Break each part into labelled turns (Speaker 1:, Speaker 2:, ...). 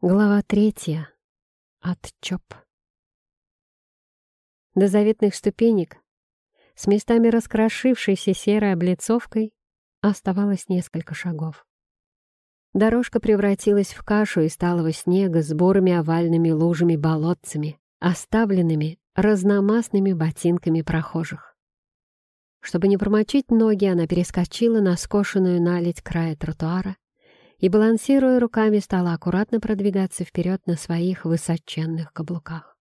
Speaker 1: Глава третья. От ЧОП. До заветных ступенек с местами раскрошившейся серой облицовкой оставалось несколько шагов. Дорожка превратилась в кашу из талого снега с бурыми овальными лужами-болотцами, оставленными разномастными ботинками прохожих. Чтобы не промочить ноги, она перескочила на скошенную наледь края тротуара и, балансируя руками, стала аккуратно продвигаться вперед на своих высоченных каблуках.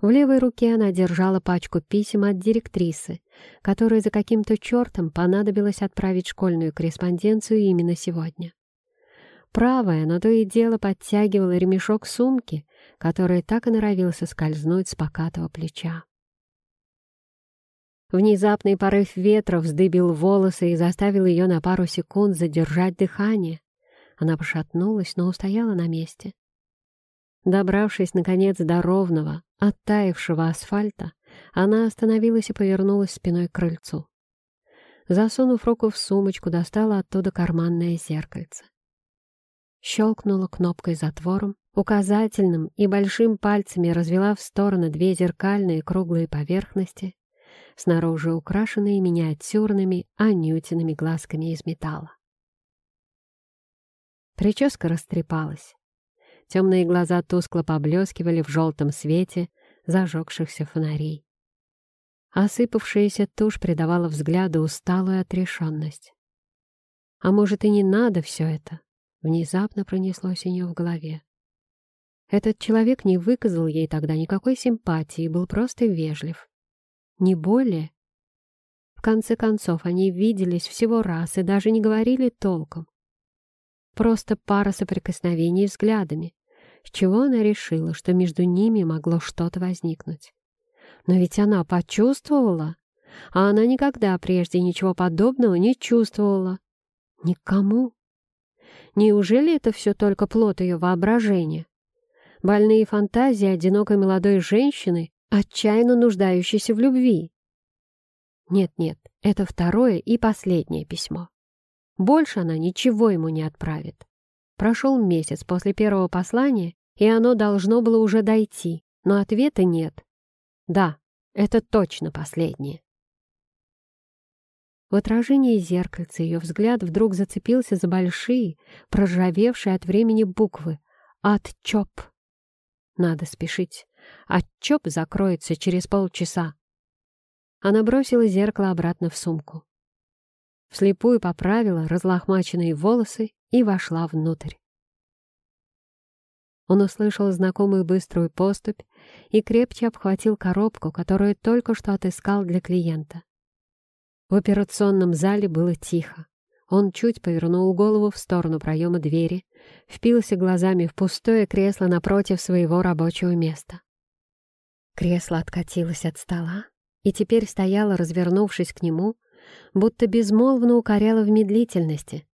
Speaker 1: В левой руке она держала пачку писем от директрисы, которой за каким-то чертом понадобилось отправить школьную корреспонденцию именно сегодня. Правая, но то и дело подтягивала ремешок сумки, который так и норовился скользнуть с покатого плеча. Внезапный порыв ветра вздыбил волосы и заставил ее на пару секунд задержать дыхание, она пошатнулась, но устояла на месте. Добравшись, наконец, до ровного, оттаившего асфальта, она остановилась и повернулась спиной к крыльцу. Засунув руку в сумочку, достала оттуда карманное зеркальце. Щелкнула кнопкой затвором, указательным и большим пальцами развела в стороны две зеркальные круглые поверхности, снаружи украшенные миниатюрными анютиными глазками из металла. Прическа растрепалась. Темные глаза тускло поблескивали в желтом свете зажегшихся фонарей. Осыпавшаяся тушь придавала взгляду усталую отрешенность. А может, и не надо все это? Внезапно пронеслось у нее в голове. Этот человек не выказал ей тогда никакой симпатии был просто вежлив. Не более. В конце концов, они виделись всего раз и даже не говорили толком. Просто пара соприкосновений взглядами, с чего она решила, что между ними могло что-то возникнуть. Но ведь она почувствовала, а она никогда прежде ничего подобного не чувствовала. Никому. Неужели это все только плод ее воображения? Больные фантазии одинокой молодой женщины, отчаянно нуждающейся в любви. Нет-нет, это второе и последнее письмо. Больше она ничего ему не отправит. Прошел месяц после первого послания, и оно должно было уже дойти, но ответа нет. Да, это точно последнее. В отражении зеркальца ее взгляд вдруг зацепился за большие, проржавевшие от времени буквы «Отчоп». Надо спешить. Отчоп закроется через полчаса. Она бросила зеркало обратно в сумку вслепую поправила разлохмаченные волосы и вошла внутрь. Он услышал знакомую быструю поступь и крепче обхватил коробку, которую только что отыскал для клиента. В операционном зале было тихо. Он чуть повернул голову в сторону проема двери, впился глазами в пустое кресло напротив своего рабочего места. Кресло откатилось от стола и теперь стояло, развернувшись к нему, будто безмолвно укоряла в медлительности.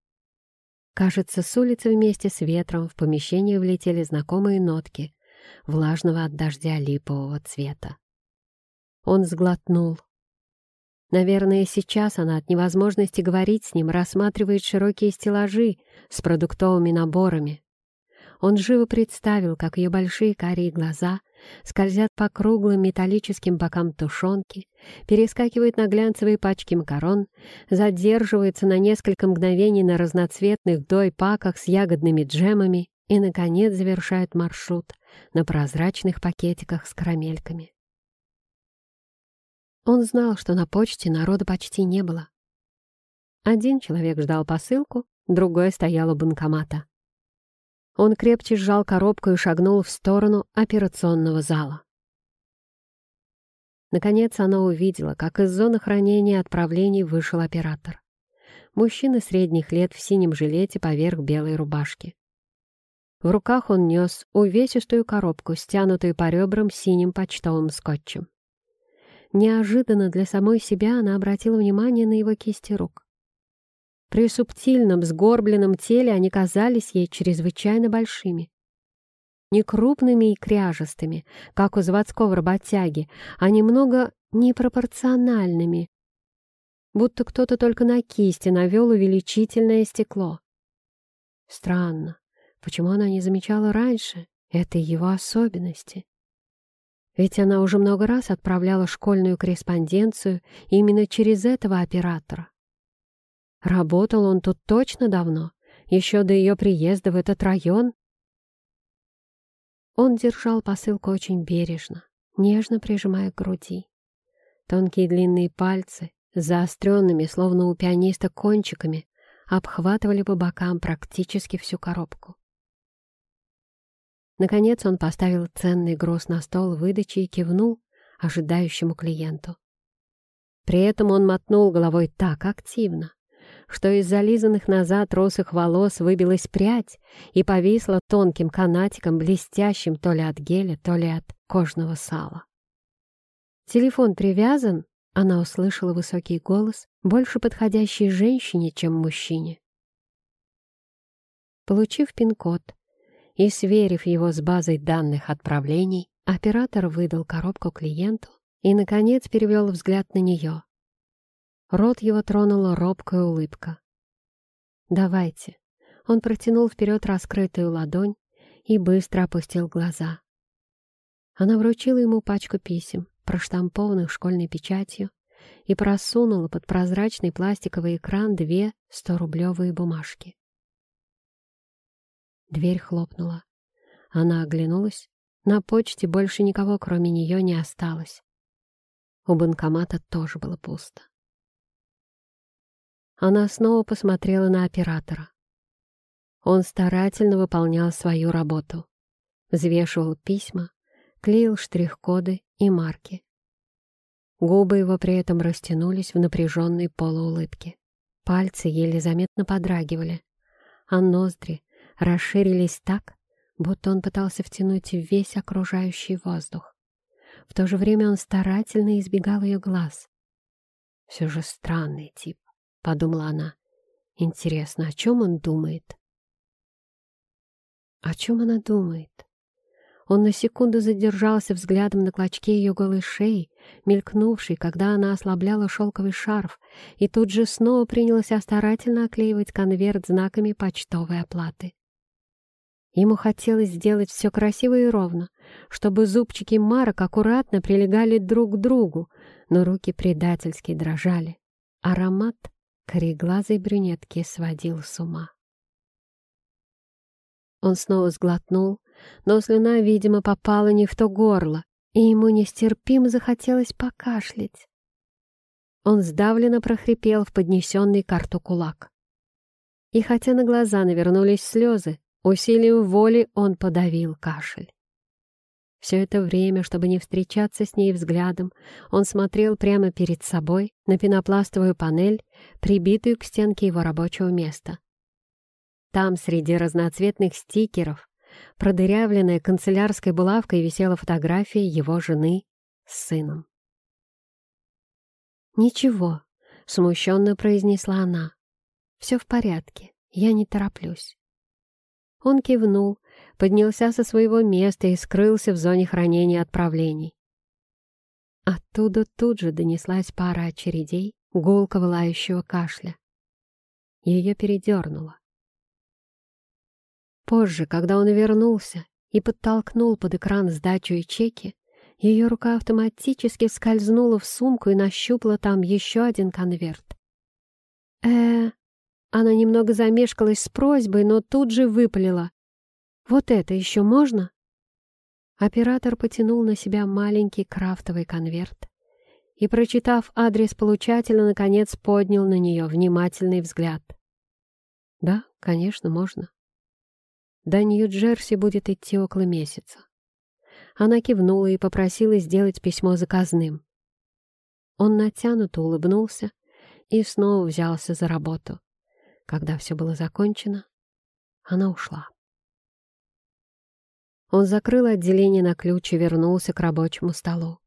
Speaker 1: Кажется, с улицы вместе с ветром в помещение влетели знакомые нотки влажного от дождя липового цвета. Он сглотнул. Наверное, сейчас она от невозможности говорить с ним рассматривает широкие стеллажи с продуктовыми наборами. Он живо представил, как ее большие карие глаза — скользят по круглым металлическим бокам тушенки, перескакивают на глянцевые пачки макарон, задерживаются на несколько мгновений на разноцветных дой-паках с ягодными джемами и, наконец, завершают маршрут на прозрачных пакетиках с карамельками. Он знал, что на почте народа почти не было. Один человек ждал посылку, другой стоял у банкомата. Он крепче сжал коробку и шагнул в сторону операционного зала. Наконец она увидела, как из зоны хранения отправлений вышел оператор. Мужчина средних лет в синем жилете поверх белой рубашки. В руках он нес увесистую коробку, стянутую по ребрам синим почтовым скотчем. Неожиданно для самой себя она обратила внимание на его кисти рук. При субтильном, сгорбленном теле они казались ей чрезвычайно большими. Не крупными и кряжестыми, как у заводского работяги, а немного непропорциональными, будто кто-то только на кисти навел увеличительное стекло. Странно, Почему она не замечала раньше этой его особенности? Ведь она уже много раз отправляла школьную корреспонденцию именно через этого оператора. Работал он тут точно давно, еще до ее приезда в этот район. Он держал посылку очень бережно, нежно прижимая к груди. Тонкие длинные пальцы, заостренными, словно у пианиста, кончиками, обхватывали по бокам практически всю коробку. Наконец он поставил ценный груз на стол выдачи и кивнул ожидающему клиенту. При этом он мотнул головой так активно, что из зализанных назад росых волос выбилась прядь и повисла тонким канатиком, блестящим то ли от геля, то ли от кожного сала. «Телефон привязан?» — она услышала высокий голос, больше подходящий женщине, чем мужчине. Получив пин-код и сверив его с базой данных отправлений, оператор выдал коробку клиенту и, наконец, перевел взгляд на нее. Рот его тронула робкая улыбка. «Давайте». Он протянул вперед раскрытую ладонь и быстро опустил глаза. Она вручила ему пачку писем, проштампованных школьной печатью, и просунула под прозрачный пластиковый экран две сто-рублевые бумажки. Дверь хлопнула. Она оглянулась. На почте больше никого, кроме нее, не осталось. У банкомата тоже было пусто. Она снова посмотрела на оператора. Он старательно выполнял свою работу. Взвешивал письма, клеил штрих-коды и марки. Губы его при этом растянулись в напряженной полуулыбке. Пальцы еле заметно подрагивали, а ноздри расширились так, будто он пытался втянуть весь окружающий воздух. В то же время он старательно избегал ее глаз. Все же странный тип. — подумала она. «Интересно, о чем он думает?» О чем она думает? Он на секунду задержался взглядом на клочке ее голой шеи, мелькнувшей, когда она ослабляла шелковый шарф, и тут же снова принялся старательно оклеивать конверт знаками почтовой оплаты. Ему хотелось сделать все красиво и ровно, чтобы зубчики марок аккуратно прилегали друг к другу, но руки предательски дрожали. Аромат кореглазой брюнетки сводил с ума. Он снова сглотнул, но слюна, видимо, попала не в то горло, и ему нестерпимо захотелось покашлять. Он сдавленно прохрипел в поднесенный карту кулак. И хотя на глаза навернулись слезы, усилием воли он подавил кашель. Все это время, чтобы не встречаться с ней взглядом, он смотрел прямо перед собой на пенопластовую панель, прибитую к стенке его рабочего места. Там, среди разноцветных стикеров, продырявленная канцелярской булавкой висела фотография его жены с сыном. «Ничего», — смущенно произнесла она. «Все в порядке, я не тороплюсь». Он кивнул, поднялся со своего места и скрылся в зоне хранения отправлений. Оттуда тут же донеслась пара очередей гулкого лающего кашля. Ее передернуло. Позже, когда он вернулся и подтолкнул под экран сдачу и чеки, ее рука автоматически скользнула в сумку и нащупала там еще один конверт. э Она немного замешкалась с просьбой, но тут же выпалила. Вот это еще можно?» Оператор потянул на себя маленький крафтовый конверт и, прочитав адрес получателя, наконец поднял на нее внимательный взгляд. «Да, конечно, можно. До Нью-Джерси будет идти около месяца». Она кивнула и попросила сделать письмо заказным. Он натянуто улыбнулся и снова взялся за работу. Когда все было закончено, она ушла. Он закрыл отделение на ключ и вернулся к рабочему столу.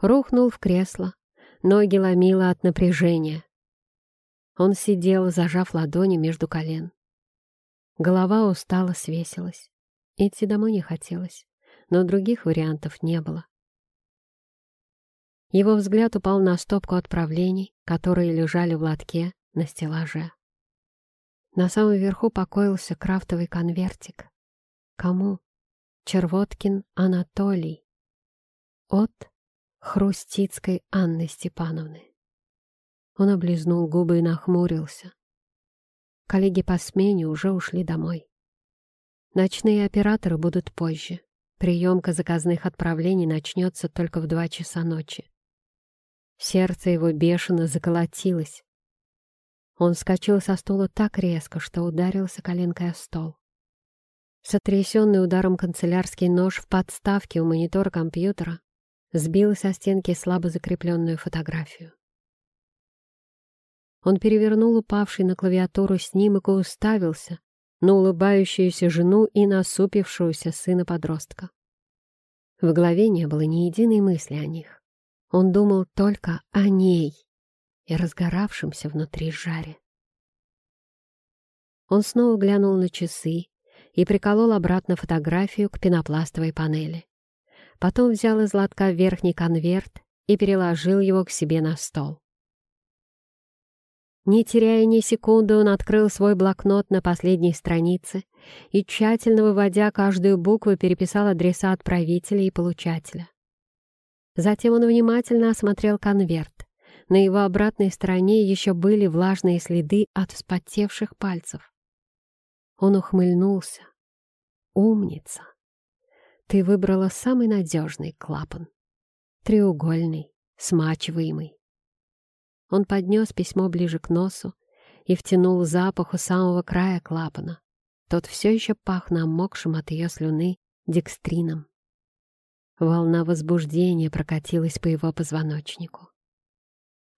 Speaker 1: Рухнул в кресло, ноги ломило от напряжения. Он сидел, зажав ладони между колен. Голова устало свесилась. Идти домой не хотелось, но других вариантов не было. Его взгляд упал на стопку отправлений, которые лежали в лотке на стеллаже. На самом верху покоился крафтовый конвертик. Кому? Червоткин Анатолий. От Хрустицкой Анны Степановны. Он облизнул губы и нахмурился. Коллеги по смене уже ушли домой. Ночные операторы будут позже. Приемка заказных отправлений начнется только в два часа ночи. Сердце его бешено заколотилось. Он вскочил со стула так резко, что ударился коленкой о стол. Сотрясенный ударом канцелярский нож в подставке у монитора компьютера сбил со стенки слабо закрепленную фотографию. Он перевернул упавший на клавиатуру снимок и уставился на улыбающуюся жену и насупившуюся сына-подростка. В голове не было ни единой мысли о них. Он думал только о ней и разгоравшемся внутри жаре. Он снова глянул на часы и приколол обратно фотографию к пенопластовой панели. Потом взял из лотка верхний конверт и переложил его к себе на стол. Не теряя ни секунды, он открыл свой блокнот на последней странице и, тщательно выводя каждую букву, переписал адреса отправителя и получателя. Затем он внимательно осмотрел конверт. На его обратной стороне еще были влажные следы от вспотевших пальцев. Он ухмыльнулся. «Умница! Ты выбрала самый надежный клапан. Треугольный, смачиваемый. Он поднес письмо ближе к носу и втянул запах у самого края клапана. Тот все еще пах намокшим от ее слюны декстрином. Волна возбуждения прокатилась по его позвоночнику.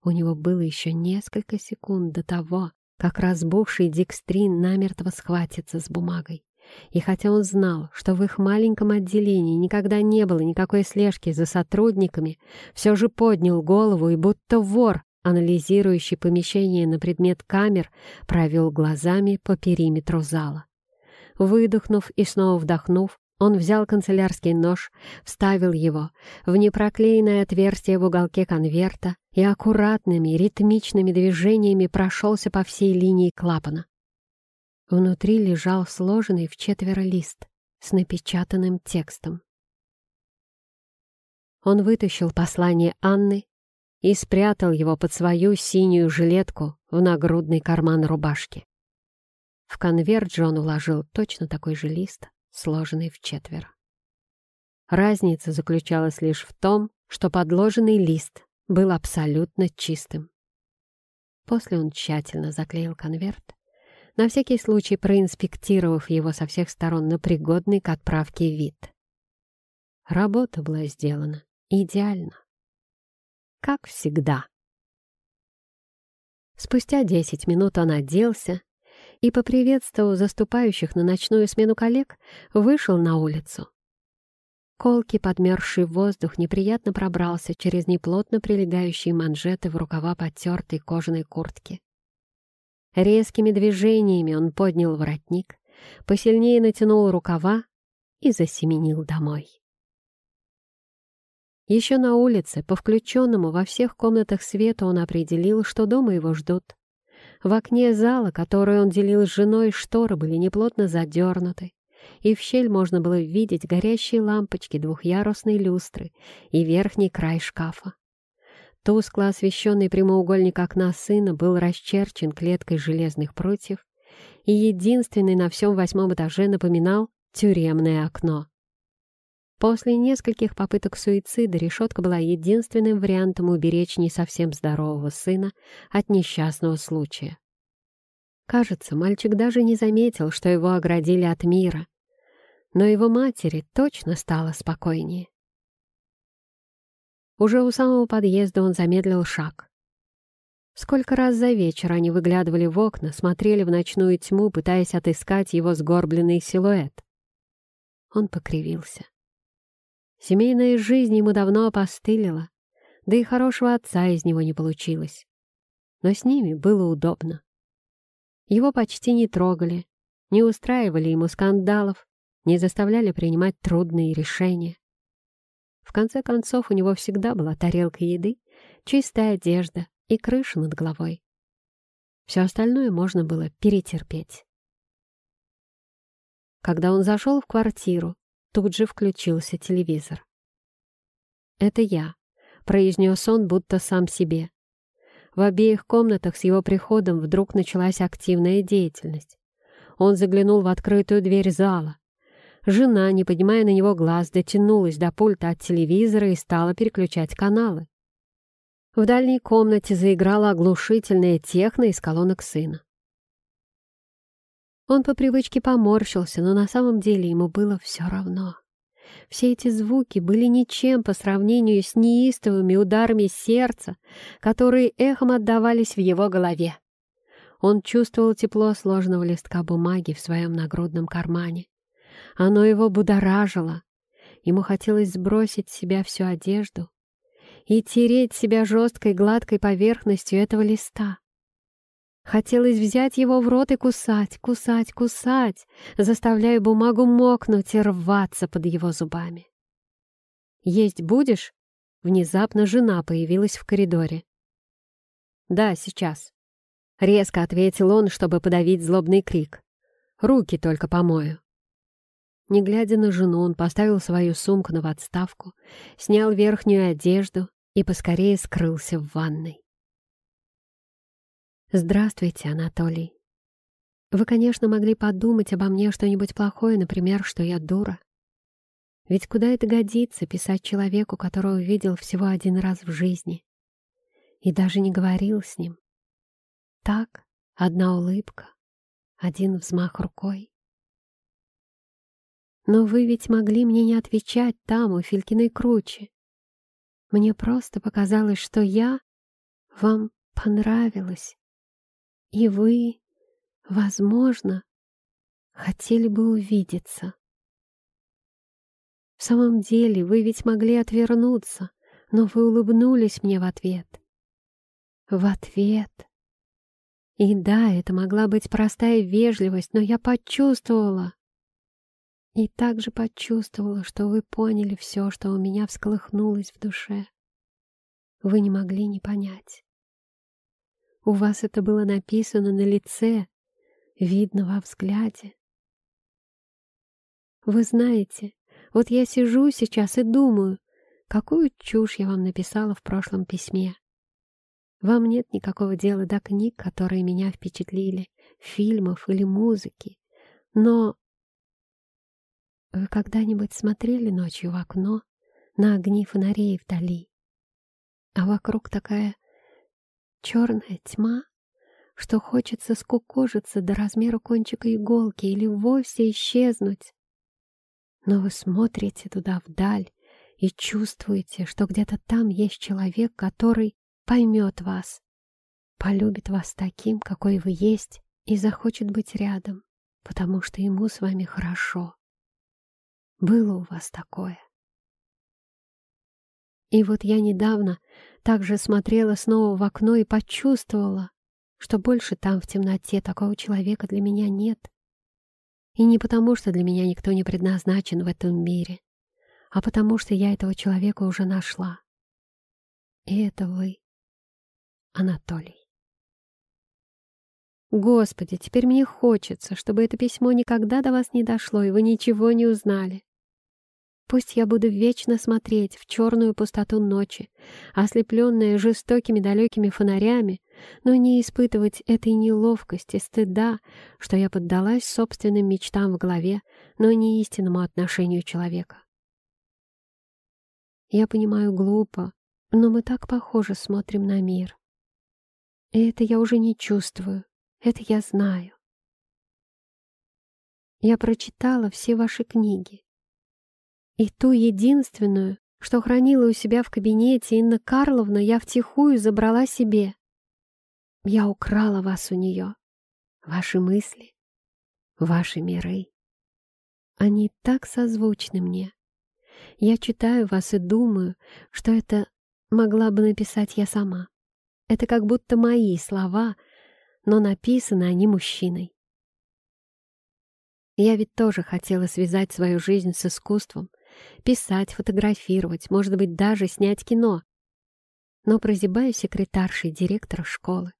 Speaker 1: У него было еще несколько секунд до того, как разбухший декстрин намертво схватится с бумагой. И хотя он знал, что в их маленьком отделении никогда не было никакой слежки за сотрудниками, все же поднял голову и будто вор анализирующий помещение на предмет камер, провел глазами по периметру зала. Выдохнув и снова вдохнув, он взял канцелярский нож, вставил его в непроклеенное отверстие в уголке конверта и аккуратными ритмичными движениями прошелся по всей линии клапана. Внутри лежал сложенный в четверо лист с напечатанным текстом. Он вытащил послание Анны и спрятал его под свою синюю жилетку в нагрудный карман рубашки. В конверт Джон уложил точно такой же лист, сложенный в четверо. Разница заключалась лишь в том, что подложенный лист был абсолютно чистым. После он тщательно заклеил конверт, на всякий случай проинспектировав его со всех сторон на пригодный к отправке вид. Работа была сделана идеально как всегда. Спустя десять минут он оделся и, поприветствовав заступающих на ночную смену коллег, вышел на улицу. Колкий, подмерзший воздух, неприятно пробрался через неплотно прилегающие манжеты в рукава потертой кожаной куртки. Резкими движениями он поднял воротник, посильнее натянул рукава и засеменил домой. Еще на улице, по включенному во всех комнатах света, он определил, что дома его ждут. В окне зала, который он делил с женой, шторы были неплотно задернуты, и в щель можно было видеть горящие лампочки двухъярусной люстры и верхний край шкафа. Тускло освещенный прямоугольник окна сына был расчерчен клеткой железных прутьев, и единственный на всем восьмом этаже напоминал тюремное окно. После нескольких попыток суицида решетка была единственным вариантом уберечь не совсем здорового сына от несчастного случая. Кажется, мальчик даже не заметил, что его оградили от мира, но его матери точно стало спокойнее. Уже у самого подъезда он замедлил шаг. Сколько раз за вечер они выглядывали в окна, смотрели в ночную тьму, пытаясь отыскать его сгорбленный силуэт. Он покривился. Семейная жизнь ему давно опостылила, да и хорошего отца из него не получилось. Но с ними было удобно. Его почти не трогали, не устраивали ему скандалов, не заставляли принимать трудные решения. В конце концов, у него всегда была тарелка еды, чистая одежда и крыша над головой. Все остальное можно было перетерпеть. Когда он зашел в квартиру, тут же включился телевизор. «Это я», — произнес он, будто сам себе. В обеих комнатах с его приходом вдруг началась активная деятельность. Он заглянул в открытую дверь зала. Жена, не поднимая на него глаз, дотянулась до пульта от телевизора и стала переключать каналы. В дальней комнате заиграла оглушительная техно из колонок сына. Он по привычке поморщился, но на самом деле ему было все равно. Все эти звуки были ничем по сравнению с неистовыми ударами сердца, которые эхом отдавались в его голове. Он чувствовал тепло сложного листка бумаги в своем нагрудном кармане. Оно его будоражило. Ему хотелось сбросить с себя всю одежду и тереть себя жесткой гладкой поверхностью этого листа. Хотелось взять его в рот и кусать, кусать, кусать, заставляя бумагу мокнуть и рваться под его зубами. «Есть будешь?» Внезапно жена появилась в коридоре. «Да, сейчас», — резко ответил он, чтобы подавить злобный крик. «Руки только помою». Не глядя на жену, он поставил свою сумку на подставку, снял верхнюю одежду и поскорее скрылся в ванной. «Здравствуйте, Анатолий. Вы, конечно, могли подумать обо мне что-нибудь плохое, например, что я дура. Ведь куда это годится писать человеку, которого видел всего один раз в жизни и даже не говорил с ним? Так, одна улыбка, один взмах рукой. Но вы ведь могли мне не отвечать там, у Филькиной круче. Мне просто показалось, что я вам понравилась. И вы, возможно, хотели бы увидеться. В самом деле, вы ведь могли отвернуться, но вы улыбнулись мне в ответ. В ответ. И да, это могла быть простая вежливость, но я почувствовала. И также почувствовала, что вы поняли все, что у меня всколыхнулось в душе. Вы не могли не понять. У вас это было написано на лице, видно во взгляде. Вы знаете, вот я сижу сейчас и думаю, какую чушь я вам написала в прошлом письме. Вам нет никакого дела до книг, которые меня впечатлили, фильмов или музыки. Но вы когда-нибудь смотрели ночью в окно на огни фонарей вдали? А вокруг такая черная тьма, что хочется скукожиться до размера кончика иголки или вовсе исчезнуть. Но вы смотрите туда вдаль и чувствуете, что где-то там есть человек, который поймет вас, полюбит вас таким, какой вы есть, и захочет быть рядом, потому что ему с вами хорошо. Было у вас такое. И вот я недавно также смотрела снова в окно и почувствовала, что больше там в темноте такого человека для меня нет. И не потому, что для меня никто не предназначен в этом мире, а потому что я этого человека уже нашла. И это вы, Анатолий. Господи, теперь мне хочется, чтобы это письмо никогда до вас не дошло, и вы ничего не узнали. Пусть я буду вечно смотреть в черную пустоту ночи, ослепленная жестокими далекими фонарями, но не испытывать этой неловкости, стыда, что я поддалась собственным мечтам в голове, но не истинному отношению человека. Я понимаю глупо, но мы так похоже смотрим на мир. И это я уже не чувствую, это я знаю. Я прочитала все ваши книги, и ту единственную, что хранила у себя в кабинете Инна Карловна, я втихую забрала себе. Я украла вас у нее, ваши мысли, ваши миры. Они так созвучны мне. Я читаю вас и думаю, что это могла бы написать я сама. Это как будто мои слова, но написаны они мужчиной. Я ведь тоже хотела связать свою жизнь с искусством, писать, фотографировать, может быть, даже снять кино. Но прозябаю секретаршей директора школы.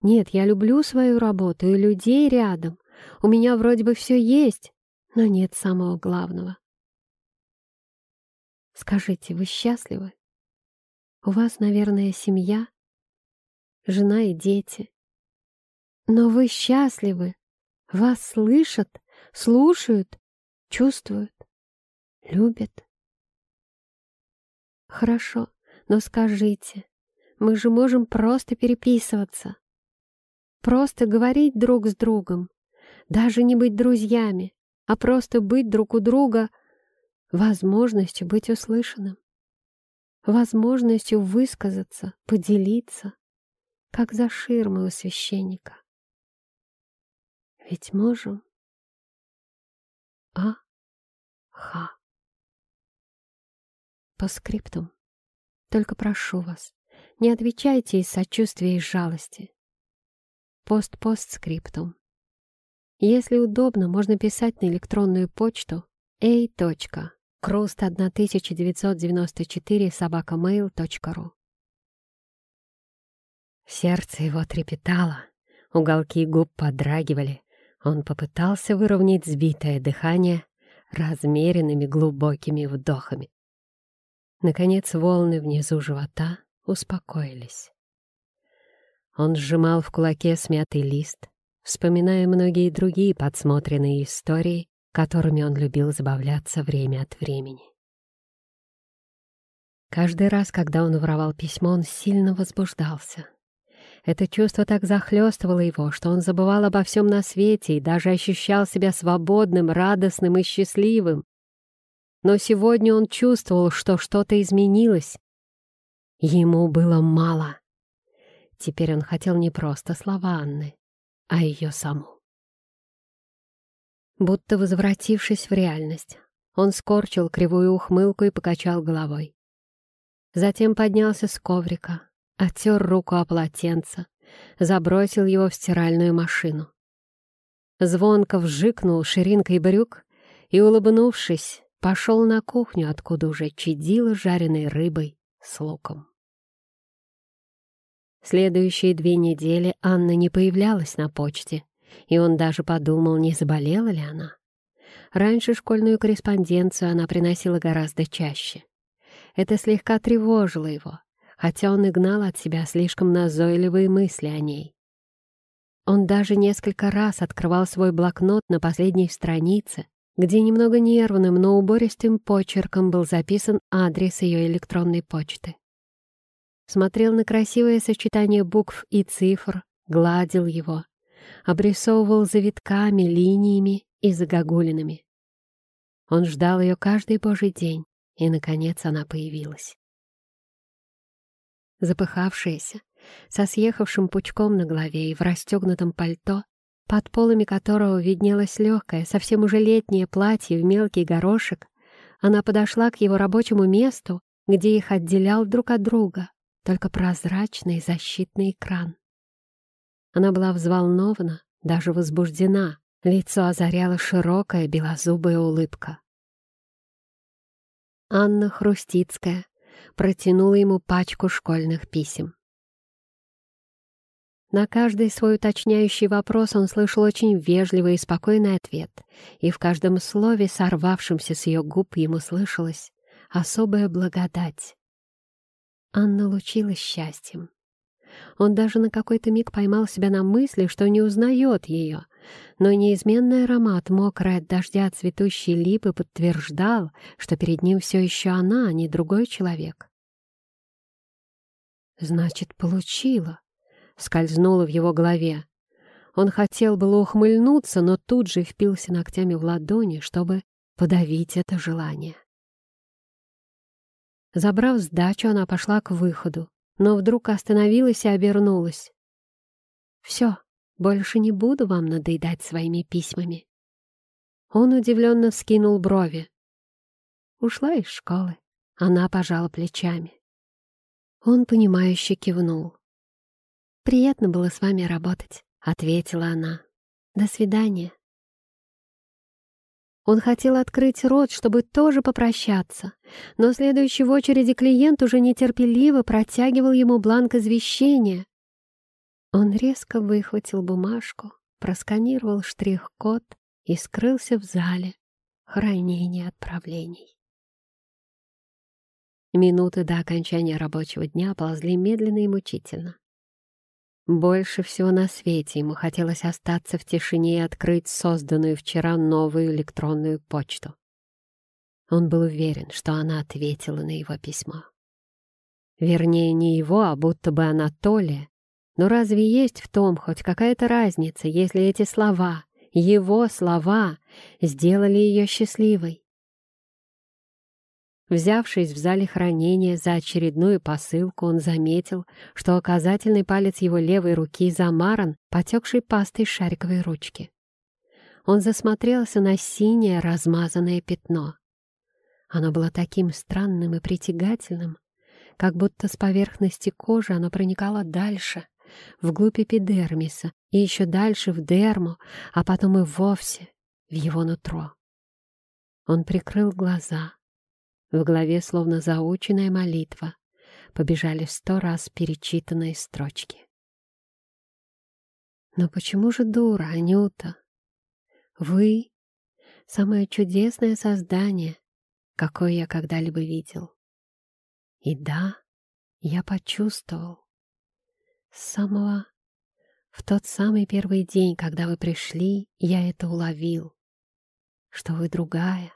Speaker 1: Нет, я люблю свою работу и людей рядом. У меня вроде бы все есть, но нет самого главного. Скажите, вы счастливы? У вас, наверное, семья, жена и дети. Но вы счастливы. Вас слышат, слушают, чувствуют, любят. Хорошо, но скажите, мы же можем просто переписываться. Просто говорить друг с другом. Даже не быть друзьями, а просто быть друг у друга возможностью быть услышанным. Возможностью высказаться, поделиться, как за ширмой у священника. Ведь можем. А. Ха. По скриптум. Только прошу вас, не отвечайте из сочувствия и жалости. Пост-постскриптум. Если удобно, можно писать на электронную почту a.crust1994 собакамейл.ру Сердце его трепетало, уголки губ подрагивали, он попытался выровнять сбитое дыхание размеренными глубокими вдохами. Наконец волны внизу живота успокоились. Он сжимал в кулаке смятый лист, вспоминая многие другие подсмотренные истории, которыми он любил забавляться время от времени. Каждый раз, когда он воровал письмо, он сильно возбуждался. Это чувство так захлестывало его, что он забывал обо всем на свете и даже ощущал себя свободным, радостным и счастливым. Но сегодня он чувствовал, что что-то изменилось. Ему было мало. Теперь он хотел не просто слова Анны, а ее саму. Будто возвратившись в реальность, он скорчил кривую ухмылку и покачал головой. Затем поднялся с коврика, оттер руку о полотенце, забросил его в стиральную машину. Звонко вжикнул ширинкой брюк и, улыбнувшись, пошел на кухню, откуда уже чадило жареной рыбой с луком. Следующие две недели Анна не появлялась на почте, и он даже подумал, не заболела ли она. Раньше школьную корреспонденцию она приносила гораздо чаще. Это слегка тревожило его, хотя он и гнал от себя слишком назойливые мысли о ней. Он даже несколько раз открывал свой блокнот на последней странице, где немного нервным, но убористым почерком был записан адрес ее электронной почты. Смотрел на красивое сочетание букв и цифр, гладил его, обрисовывал завитками, линиями и загогулинами. Он ждал ее каждый божий день, и, наконец, она появилась запыхавшаяся, со съехавшим пучком на голове и в расстегнутом пальто, под полами которого виднелось легкое, совсем уже летнее платье в мелкий горошек, она подошла к его рабочему месту, где их отделял друг от друга только прозрачный защитный экран. Она была взволнована, даже возбуждена, лицо озаряла широкая белозубая улыбка. Анна Хрустицкая протянула ему пачку школьных писем. На каждый свой уточняющий вопрос он слышал очень вежливый и спокойный ответ, и в каждом слове, сорвавшемся с ее губ, ему слышалась особая благодать. Анна лучилась счастьем. Он даже на какой-то миг поймал себя на мысли, что не узнает ее, но неизменный аромат мокрой от дождя цветущей липы подтверждал, что перед ним все еще она, а не другой человек. «Значит, получила», — скользнула в его голове. Он хотел было ухмыльнуться, но тут же впился ногтями в ладони, чтобы подавить это желание. Забрав сдачу, она пошла к выходу, но вдруг остановилась и обернулась. «Все, больше не буду вам надоедать своими письмами». Он удивленно вскинул брови. Ушла из школы. Она пожала плечами. Он, понимающе кивнул. «Приятно было с вами работать», — ответила она. «До свидания». Он хотел открыть рот, чтобы тоже попрощаться, но следующий в очереди клиент уже нетерпеливо протягивал ему бланк извещения. Он резко выхватил бумажку, просканировал штрих-код и скрылся в зале хранения отправлений. Минуты до окончания рабочего дня ползли медленно и мучительно. Больше всего на свете ему хотелось остаться в тишине и открыть созданную вчера новую электронную почту. Он был уверен, что она ответила на его письмо. Вернее, не его, а будто бы Анатолия. Но разве есть в том хоть какая-то разница, если эти слова, его слова, сделали ее счастливой? Взявшись в зале хранения за очередную посылку, он заметил, что указательный палец его левой руки замаран потекшей пастой шариковой ручки. Он засмотрелся на синее размазанное пятно. Оно было таким странным и притягательным, как будто с поверхности кожи оно проникало дальше, вглубь эпидермиса, и еще дальше в дерму, а потом и вовсе в его нутро. Он прикрыл глаза — в голове, словно заученная молитва, побежали в сто раз перечитанные строчки. Но почему же дура, Анюта? Вы — самое чудесное создание, какое я когда-либо видел. И да, я почувствовал. С самого... В тот самый первый день, когда вы пришли, я это уловил, что вы другая,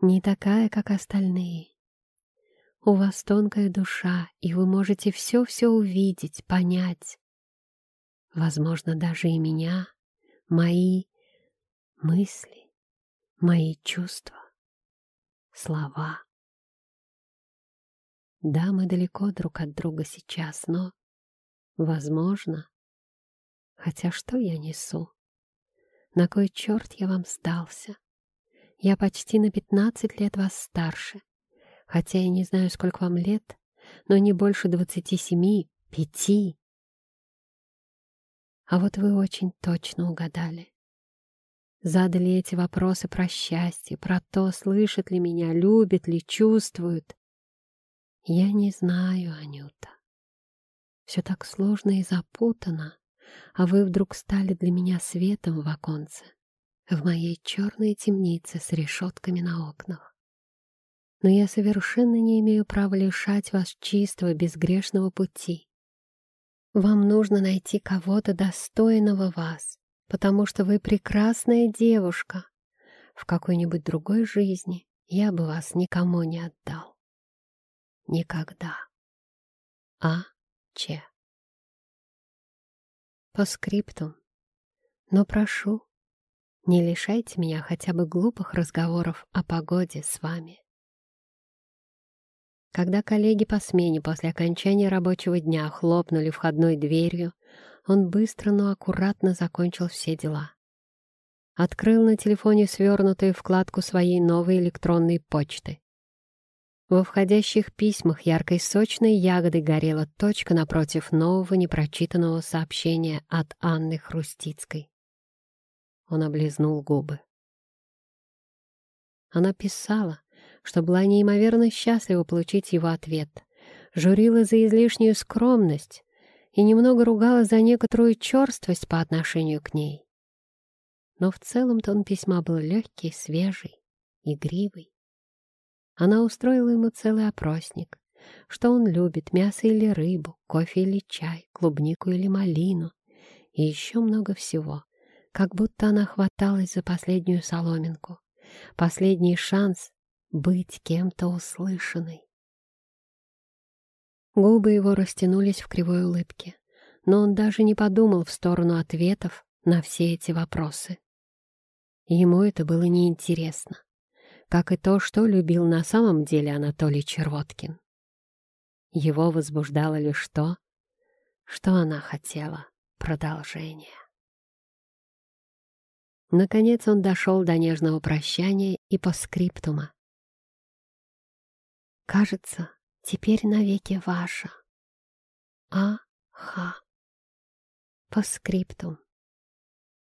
Speaker 1: не такая, как остальные. У вас тонкая душа, и вы можете все-все увидеть, понять. Возможно, даже и меня, мои мысли, мои чувства, слова. Да, мы далеко друг от друга сейчас, но, возможно, хотя что я несу? На кой черт я вам сдался? Я почти на пятнадцать лет вас старше. Хотя я не знаю, сколько вам лет, но не больше двадцати семи, пяти. А вот вы очень точно угадали. Задали эти вопросы про счастье, про то, слышит ли меня, любит ли, чувствует. Я не знаю, Анюта. Все так сложно и запутано, а вы вдруг стали для меня светом в оконце в моей черной темнице с решетками на окнах. Но я совершенно не имею права лишать вас чистого, безгрешного пути. Вам нужно найти кого-то достойного вас, потому что вы прекрасная девушка. В какой-нибудь другой жизни я бы вас никому не отдал. Никогда. А. Ч. По скриптум. Но прошу, не лишайте меня хотя бы глупых разговоров о погоде с вами. Когда коллеги по смене после окончания рабочего дня хлопнули входной дверью, он быстро, но аккуратно закончил все дела. Открыл на телефоне свернутую вкладку своей новой электронной почты. Во входящих письмах яркой сочной ягодой горела точка напротив нового непрочитанного сообщения от Анны Хрустицкой. Он облизнул губы. Она писала, что была неимоверно счастлива получить его ответ, журила за излишнюю скромность и немного ругала за некоторую черствость по отношению к ней. Но в целом тон письма был легкий, свежий, игривый. Она устроила ему целый опросник, что он любит, мясо или рыбу, кофе или чай, клубнику или малину и еще много всего, как будто она хваталась за последнюю соломинку, последний шанс быть кем-то услышанной. Губы его растянулись в кривой улыбке, но он даже не подумал в сторону ответов на все эти вопросы. Ему это было неинтересно, как и то, что любил на самом деле Анатолий Червоткин. Его возбуждало лишь то, что она хотела продолжения. Наконец он дошел до нежного прощания и постскриптума. «Кажется, теперь навеки ваша. А-ха. Постскриптум.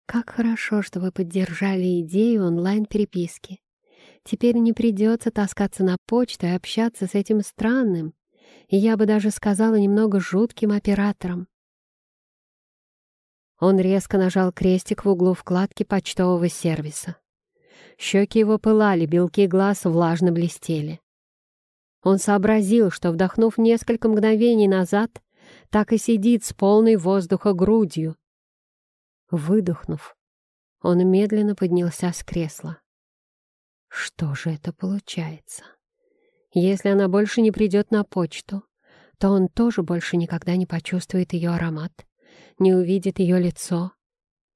Speaker 1: Как хорошо, что вы поддержали идею онлайн-переписки. Теперь не придется таскаться на почту и общаться с этим странным, и я бы даже сказала немного жутким оператором. Он резко нажал крестик в углу вкладки почтового сервиса. Щеки его пылали, белки глаз влажно блестели. Он сообразил, что, вдохнув несколько мгновений назад, так и сидит с полной воздуха грудью. Выдохнув, он медленно поднялся с кресла. Что же это получается? Если она больше не придет на почту, то он тоже больше никогда не почувствует ее аромат, не увидит ее лицо,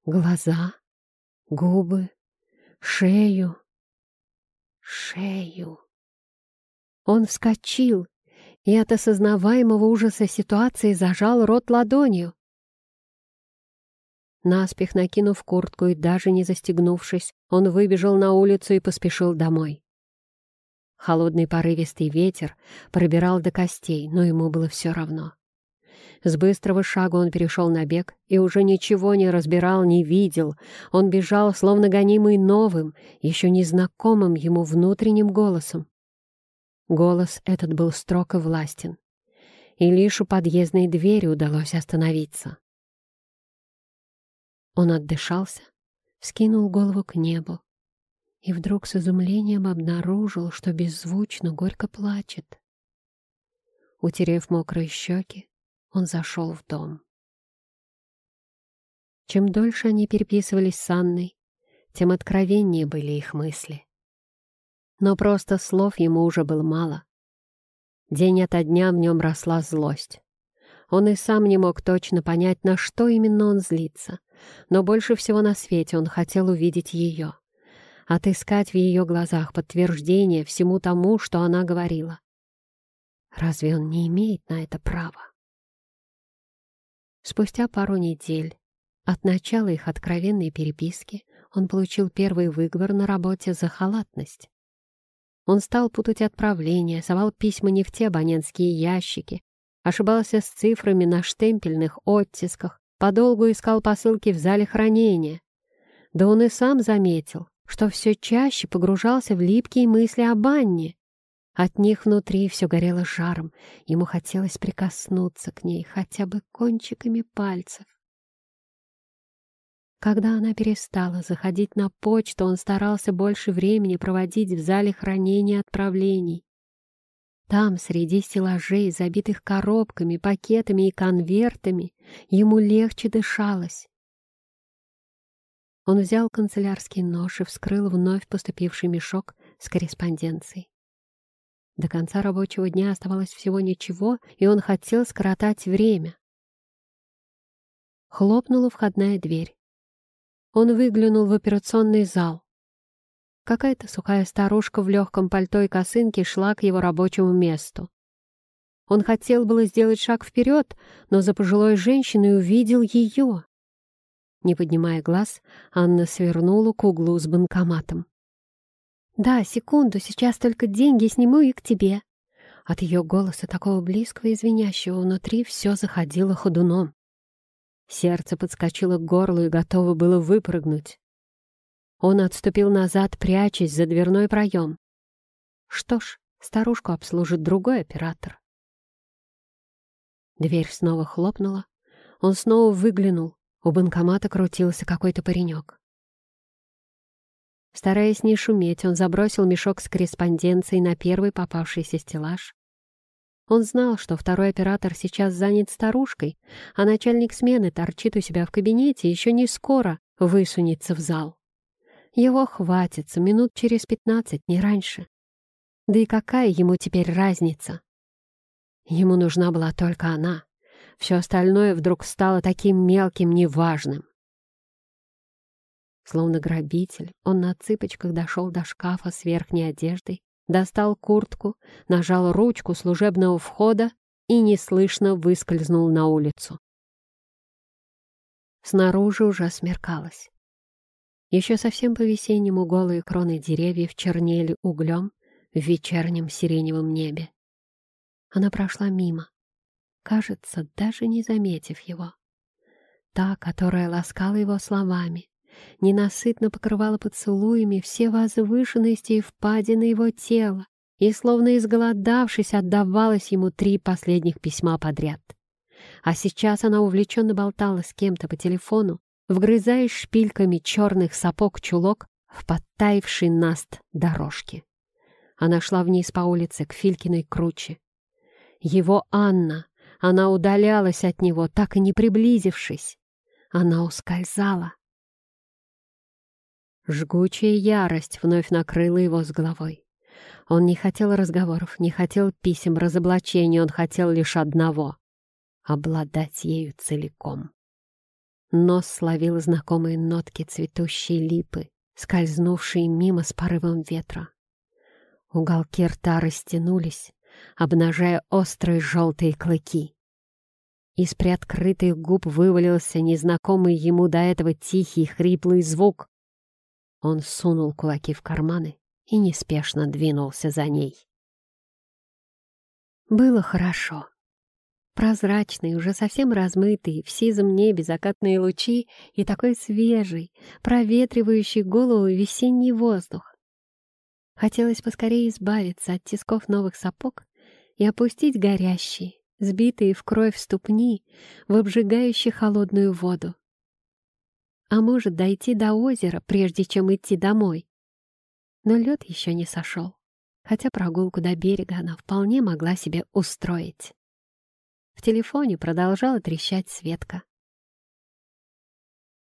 Speaker 1: глаза, губы, шею, шею. Он вскочил и от осознаваемого ужаса ситуации зажал рот ладонью. Наспех накинув куртку и даже не застегнувшись, он выбежал на улицу и поспешил домой. Холодный порывистый ветер пробирал до костей, но ему было все равно. С быстрого шага он перешел на бег и уже ничего не разбирал, не видел. Он бежал, словно гонимый новым, еще незнакомым ему внутренним голосом. Голос этот был строг и властен, и лишь у подъездной двери удалось остановиться. Он отдышался, скинул голову к небу и вдруг с изумлением обнаружил, что беззвучно горько плачет. Утерев мокрые щеки, он зашел в дом. Чем дольше они переписывались с Анной, тем откровеннее были их мысли. Но просто слов ему уже было мало. День ото дня в нем росла злость. Он и сам не мог точно понять, на что именно он злится, но больше всего на свете он хотел увидеть ее, отыскать в ее глазах подтверждение всему тому, что она говорила. Разве он не имеет на это права? Спустя пару недель от начала их откровенной переписки он получил первый выговор на работе за халатность. Он стал путать отправления, совал письма не в те абонентские ящики, ошибался с цифрами на штемпельных оттисках, подолгу искал посылки в зале хранения. Да он и сам заметил, что все чаще погружался в липкие мысли о банне. От них внутри все горело жаром, ему хотелось прикоснуться к ней хотя бы кончиками пальцев. Когда она перестала заходить на почту, он старался больше времени проводить в зале хранения отправлений. Там, среди стеллажей, забитых коробками, пакетами и конвертами, ему легче дышалось. Он взял канцелярский нож и вскрыл вновь поступивший мешок с корреспонденцией. До конца рабочего дня оставалось всего ничего, и он хотел скоротать время. Хлопнула входная дверь. Он выглянул в операционный зал. Какая-то сухая старушка в легком пальто и косынке шла к его рабочему месту. Он хотел было сделать шаг вперед, но за пожилой женщиной увидел ее. Не поднимая глаз, Анна свернула к углу с банкоматом. «Да, секунду, сейчас только деньги сниму и к тебе». От ее голоса, такого близкого и звенящего, внутри все заходило ходуном. Сердце подскочило к горлу и готово было выпрыгнуть. Он отступил назад, прячась за дверной проем. Что ж, старушку обслужит другой оператор. Дверь снова хлопнула. Он снова выглянул. У банкомата крутился какой-то паренек. Стараясь не шуметь, он забросил мешок с корреспонденцией на первый попавшийся стеллаж он знал, что второй оператор сейчас занят старушкой, а начальник смены торчит у себя в кабинете и еще не скоро высунется в зал. Его хватится минут через пятнадцать, не раньше. Да и какая ему теперь разница? Ему нужна была только она. Все остальное вдруг стало таким мелким, неважным. Словно грабитель, он на цыпочках дошел до шкафа с верхней одеждой достал куртку, нажал ручку служебного входа и неслышно выскользнул на улицу. Снаружи уже смеркалось. Еще совсем по-весеннему голые кроны деревьев чернели углем в вечернем сиреневом небе. Она прошла мимо, кажется, даже не заметив его. Та, которая ласкала его словами, ненасытно покрывала поцелуями все возвышенности и впадины его тела и, словно изголодавшись, отдавалась ему три последних письма подряд. А сейчас она увлеченно болтала с кем-то по телефону, вгрызаясь шпильками черных сапог чулок в подтаивший наст дорожки. Она шла вниз по улице к Филькиной круче. Его Анна, она удалялась от него, так и не приблизившись. Она ускользала. Жгучая ярость вновь накрыла его с головой. Он не хотел разговоров, не хотел писем, разоблачений, он хотел лишь одного — обладать ею целиком. Нос словил знакомые нотки цветущей липы, скользнувшие мимо с порывом ветра. Уголки рта растянулись, обнажая острые желтые клыки. Из приоткрытых губ вывалился незнакомый ему до этого тихий хриплый звук. Он сунул кулаки в карманы и неспешно двинулся за ней. Было хорошо. Прозрачные, уже совсем размытые, в сизом небе закатные лучи и такой свежий, проветривающий голову весенний воздух. Хотелось поскорее избавиться от тисков новых сапог и опустить горящие, сбитые в кровь ступни в обжигающую холодную воду. А может, дойти до озера, прежде чем идти домой. Но лед еще не сошел, хотя прогулку до берега она вполне могла себе устроить. В телефоне продолжала трещать Светка.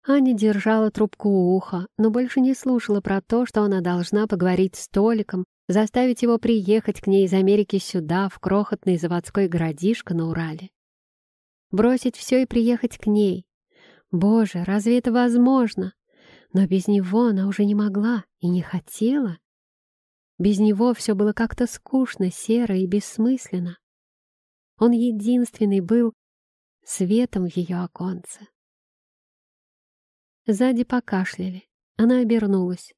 Speaker 1: Аня держала трубку у уха, но больше не слушала про то, что она должна поговорить с Толиком, заставить его приехать к ней из Америки сюда, в крохотный заводской городишко на Урале. Бросить все и приехать к ней. Боже, разве это возможно? Но без него она уже не могла и не хотела. Без него все было как-то скучно, серо и бессмысленно. Он единственный был светом в ее оконце. Сзади покашляли. Она обернулась.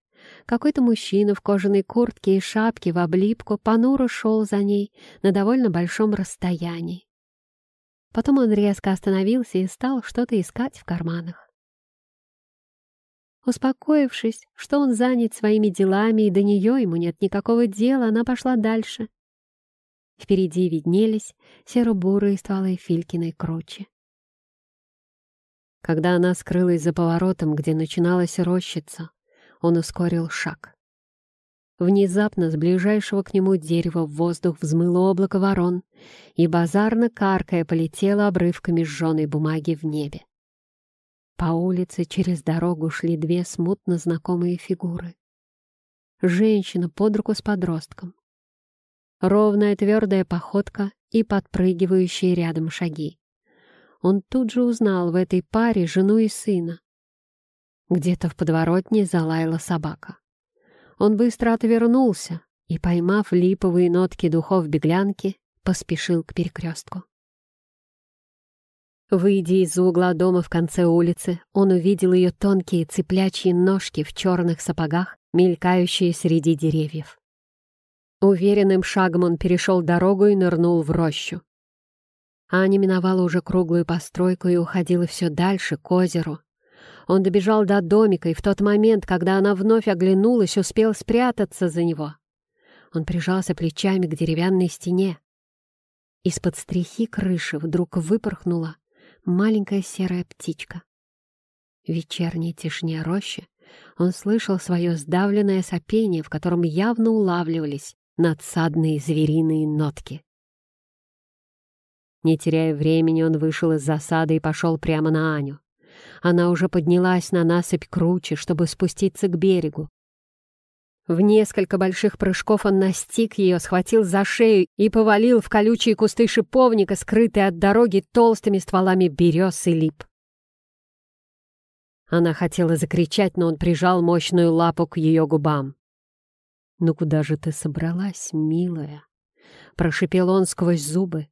Speaker 1: Какой-то мужчина в кожаной куртке и шапке в облипку понуро шел за ней на довольно большом расстоянии. Потом он резко остановился и стал что-то искать в карманах. Успокоившись, что он занят своими делами и до нее ему нет никакого дела, она пошла дальше. Впереди виднелись серо-бурые стволы Филькиной кручи. Когда она скрылась за поворотом, где начиналась рощица, он ускорил шаг. Внезапно с ближайшего к нему дерева в воздух взмыло облако ворон, и базарно каркая полетело обрывками сжженной бумаги в небе. По улице через дорогу шли две смутно знакомые фигуры. Женщина под руку с подростком ровная твердая походка и подпрыгивающие рядом шаги. Он тут же узнал в этой паре жену и сына. Где-то в подворотне залаяла собака. Он быстро отвернулся и, поймав липовые нотки духов беглянки, поспешил к перекрестку. Выйдя из-за угла дома в конце улицы, он увидел ее тонкие цыплячьи ножки в черных сапогах, мелькающие среди деревьев. Уверенным шагом он перешел дорогу и нырнул в рощу. Аня миновала уже круглую постройку и уходила все дальше, к озеру. Он добежал до домика, и в тот момент, когда она вновь оглянулась, успел спрятаться за него. Он прижался плечами к деревянной стене. Из-под стрихи крыши вдруг выпорхнула маленькая серая птичка. В вечерней тишине рощи он слышал свое сдавленное сопение, в котором явно улавливались надсадные звериные нотки. Не теряя времени, он вышел из засады и пошел прямо на Аню. Она уже поднялась на насыпь круче, чтобы спуститься к берегу. В несколько больших прыжков он настиг ее, схватил за шею и повалил в колючие кусты шиповника, скрытые от дороги толстыми стволами берез и лип. Она хотела закричать, но он прижал мощную лапу к ее губам. «Ну куда же ты собралась, милая?» Прошипел он сквозь зубы.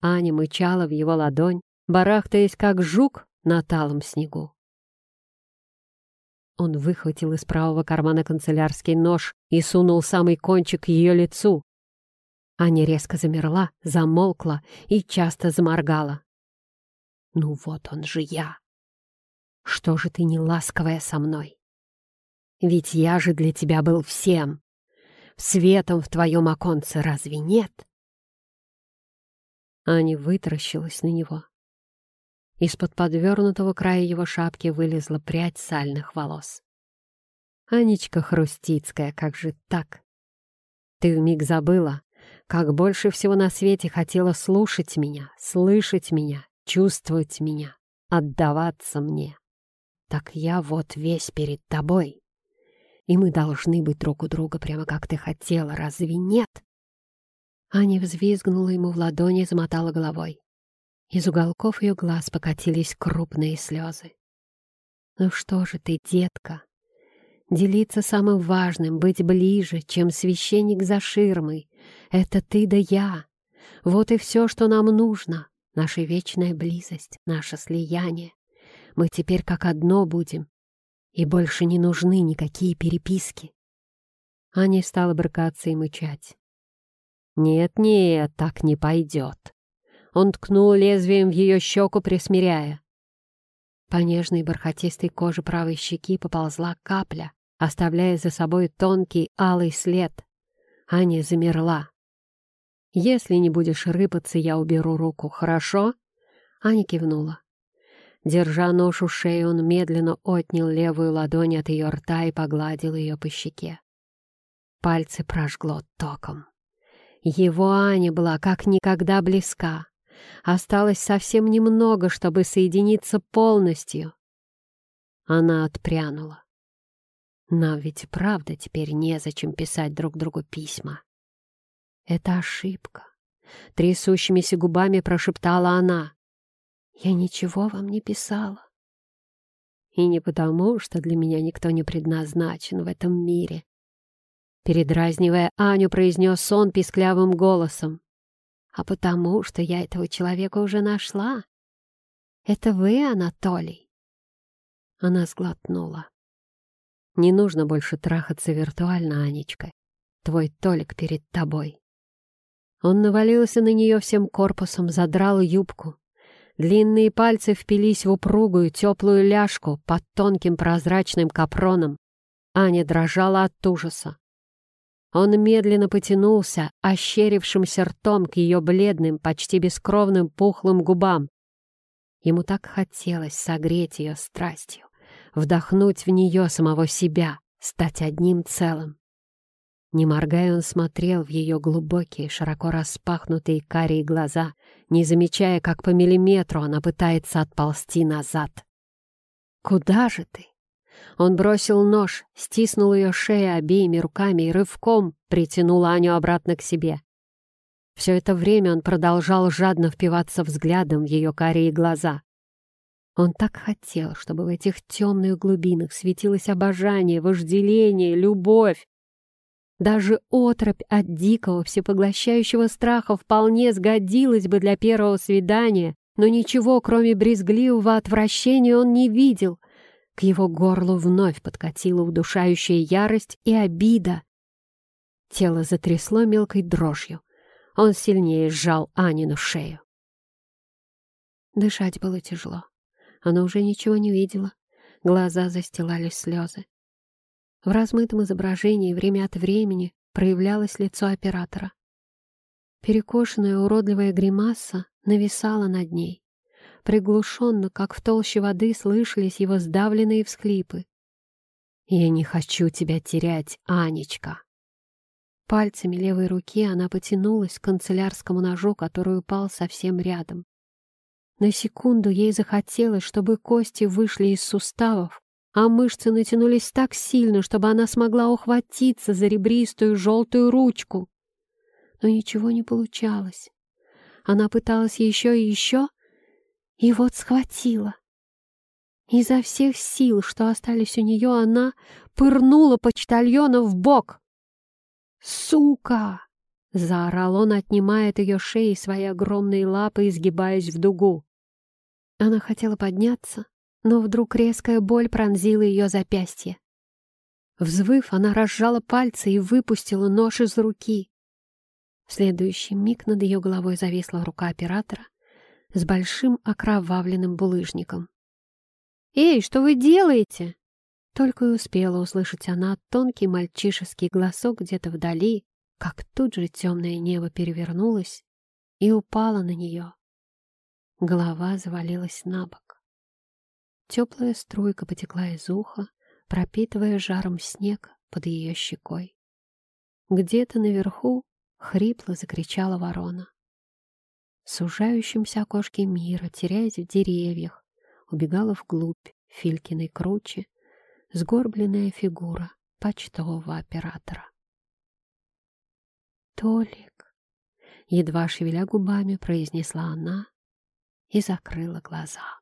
Speaker 1: Аня мычала в его ладонь, барахтаясь, как жук на талом снегу. Он выхватил из правого кармана канцелярский нож и сунул самый кончик ее лицу. Аня резко замерла, замолкла и часто заморгала. «Ну вот он же я! Что же ты не ласковая со мной?» Ведь я же для тебя был всем. Светом в твоем оконце разве нет? Аня вытаращилась на него. Из-под подвернутого края его шапки вылезла прядь сальных волос. «Анечка Хрустицкая, как же так? Ты вмиг забыла, как больше всего на свете хотела слушать меня, слышать меня, чувствовать меня, отдаваться мне. Так я вот весь перед тобой. И мы должны быть друг у друга прямо как ты хотела, разве нет?» Аня взвизгнула ему в ладони и замотала головой. Из уголков ее глаз покатились крупные слезы. «Ну что же ты, детка? Делиться самым важным, быть ближе, чем священник за ширмой. Это ты да я. Вот и все, что нам нужно. Наша вечная близость, наше слияние. Мы теперь как одно будем. И больше не нужны никакие переписки». Аня стала брыкаться и мычать. «Нет-нет, так не пойдет». Он ткнул лезвием в ее щеку, присмиряя. По нежной бархатистой коже правой щеки поползла капля, оставляя за собой тонкий алый след. Аня замерла. «Если не будешь рыпаться, я уберу руку, хорошо?» Аня кивнула. Держа нож у шеи, он медленно отнял левую ладонь от ее рта и погладил ее по щеке. Пальцы прожгло током. Его Аня была как никогда близка. Осталось совсем немного, чтобы соединиться полностью. Она отпрянула. Нам ведь правда теперь незачем писать друг другу письма. Это ошибка. Трясущимися губами прошептала она. Я ничего вам не писала. И не потому, что для меня никто не предназначен в этом мире, Передразнивая Аню, произнес он писклявым голосом. «А потому, что я этого человека уже нашла. Это вы, Анатолий?» Она сглотнула. «Не нужно больше трахаться виртуально, Анечка. Твой Толик перед тобой». Он навалился на нее всем корпусом, задрал юбку. Длинные пальцы впились в упругую теплую ляжку под тонким прозрачным капроном. Аня дрожала от ужаса. Он медленно потянулся, ощерившимся ртом к ее бледным, почти бескровным пухлым губам. Ему так хотелось согреть ее страстью, вдохнуть в нее самого себя, стать одним целым. Не моргая, он смотрел в ее глубокие, широко распахнутые карие глаза, не замечая, как по миллиметру она пытается отползти назад. «Куда же ты?» Он бросил нож, стиснул ее шею обеими руками и рывком притянул Аню обратно к себе. Все это время он продолжал жадно впиваться взглядом в ее карие глаза. Он так хотел, чтобы в этих темных глубинах светилось обожание, вожделение, любовь. Даже отропь от дикого, всепоглощающего страха вполне сгодилась бы для первого свидания, но ничего, кроме брезгливого отвращения, он не видел — к его горлу вновь подкатила удушающая ярость и обида. Тело затрясло мелкой дрожью. Он сильнее сжал Анину шею. Дышать было тяжело. Она уже ничего не видела. Глаза застилали слезы. В размытом изображении время от времени проявлялось лицо оператора. Перекошенная уродливая гримаса нависала над ней. Приглушенно, как в толще воды, слышались его сдавленные всхлипы. «Я не хочу тебя терять, Анечка!» Пальцами левой руки она потянулась к канцелярскому ножу, который упал совсем рядом. На секунду ей захотелось, чтобы кости вышли из суставов, а мышцы натянулись так сильно, чтобы она смогла ухватиться за ребристую желтую ручку. Но ничего не получалось. Она пыталась еще и еще, и вот схватила. Изо всех сил, что остались у нее, она пырнула почтальона в бок. «Сука!» — заорал он, отнимая от ее шеи свои огромные лапы, изгибаясь в дугу. Она хотела подняться, но вдруг резкая боль пронзила ее запястье. Взвыв, она разжала пальцы и выпустила нож из руки. В следующий миг над ее головой зависла рука оператора, с большим окровавленным булыжником. «Эй, что вы делаете?» Только и успела услышать она тонкий мальчишеский голосок где-то вдали, как тут же темное небо перевернулось, и упала на нее. Голова завалилась на бок. Теплая струйка потекла из уха, пропитывая жаром снег под ее щекой. Где-то наверху хрипло закричала ворона. Сужающемся окошке мира, теряясь в деревьях, убегала вглубь Филькиной круче сгорбленная фигура почтового оператора. «Толик!» — едва шевеля губами произнесла она и закрыла глаза.